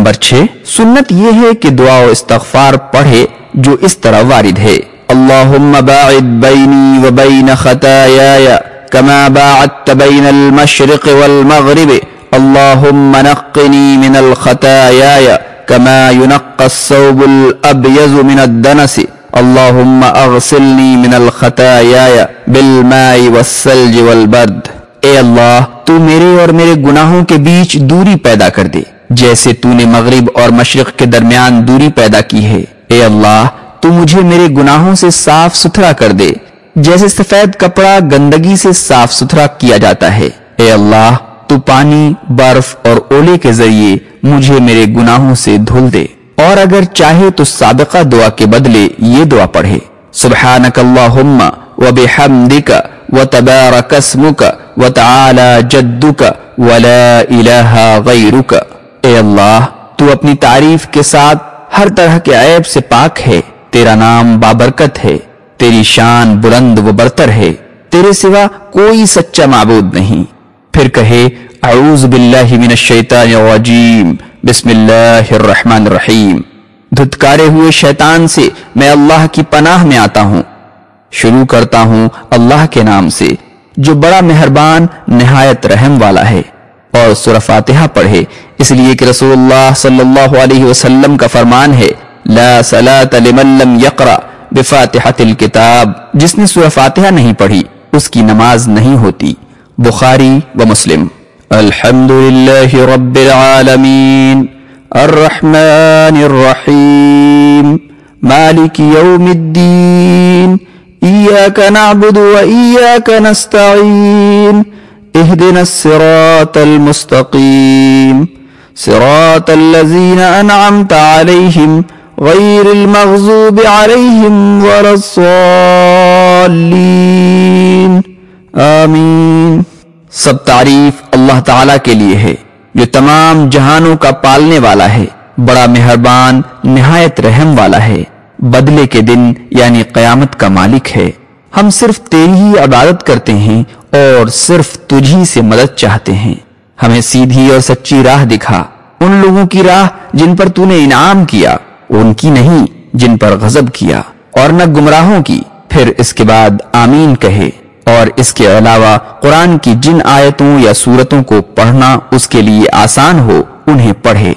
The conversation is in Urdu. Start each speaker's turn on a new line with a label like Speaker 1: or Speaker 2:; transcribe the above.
Speaker 1: نمبر چھ، سنت یہ ہے کہ دعا و استغفار پڑھے جو اس طرح وارد ہے۔ اللہم باعد بینی و بین خطایای کما باعدت بین المشرق والمغرب۔ اللہم نقنی من الخطایای کما ينقى الثوب الابیض من الدنس۔ اللہم اغسلنی من الخطایای بالماء والثلج والبرد۔ اے اللہ تو میرے اور میرے گناہوں کے بیچ دوری پیدا کر دے۔ جیسے تو نے مغرب اور مشرق کے درمیان دوری پیدا کی ہے۔ اے اللہ، تو مجھے میرے گناہوں سے صاف ستھرا کر دے۔ جیسے سفید کپڑا گندگی سے صاف ستھرا کیا جاتا ہے۔ اے اللہ، تو پانی، برف اور اولے کے ذریعے مجھے میرے گناہوں سے دھل دے۔ اور اگر چاہے تو سابقہ دعا کے بدلے یہ دعا پڑھے۔ سبحانک اللہم و بحمدک و تبارک اسمک و تعالی جدک ولا الہ غیرک اے اللہ، تو اپنی تعریف کے ساتھ ہر طرح کے عیب سے پاک ہے، تیرا نام بابرکت ہے، تیری شان بلند و برتر ہے، تیرے سوا کوئی سچا معبود نہیں۔ پھر کہے، اعوذ باللہ من الشیطان الرجیم، بسم اللہ الرحمن الرحیم۔ دھتکارے ہوئے شیطان سے میں اللہ کی پناہ میں آتا ہوں۔ شروع کرتا ہوں اللہ کے نام سے، جو بڑا مہربان، نہایت رحم والا ہے۔ اور سورہ فاتحہ پڑھے، اس لیے کہ رسول اللہ صلی اللہ علیہ وسلم کا فرمان ہے، لا صلاة لمن لم يقرأ بفاتحة الكتاب۔ جس نے سورہ فاتحہ نہیں پڑھی، اس کی نماز نہیں ہوتی۔ بخاری و مسلم۔ الحمد للہ رب العالمین۔ الرحمن الرحیم۔ مالک یوم الدین۔ ایاک نعبد و ایاک نستعین اهدنا الصراط المستقيم. صراط الذين أنعمت عليهم غير المغضوب عليهم ولا الصالين آمين. سب تعریف اللہ تعالی کے لیے ہے، جو تمام جہانوں کا پالنے والا ہے، بڑا مہربان، نہایت رحم والا ہے۔ بدلے کے دن یعنی قیامت کا مالک ہے۔ ہم صرف تیری ہی عبادت کرتے ہیں اور صرف تجھی سے مدد چاہتے ہیں۔ ہمیں سیدھی اور سچی راہ دکھا۔ ان لوگوں کی راہ جن پر تو نے انعام کیا، ان کی نہیں، جن پر غضب کیا۔ اور نہ گمراہوں کی، پھر اس کے بعد آمین کہے۔ اور اس کے علاوہ قرآن کی جن آیتوں یا صورتوں کو پڑھنا اس کے لیے آسان ہو، انہیں پڑھے۔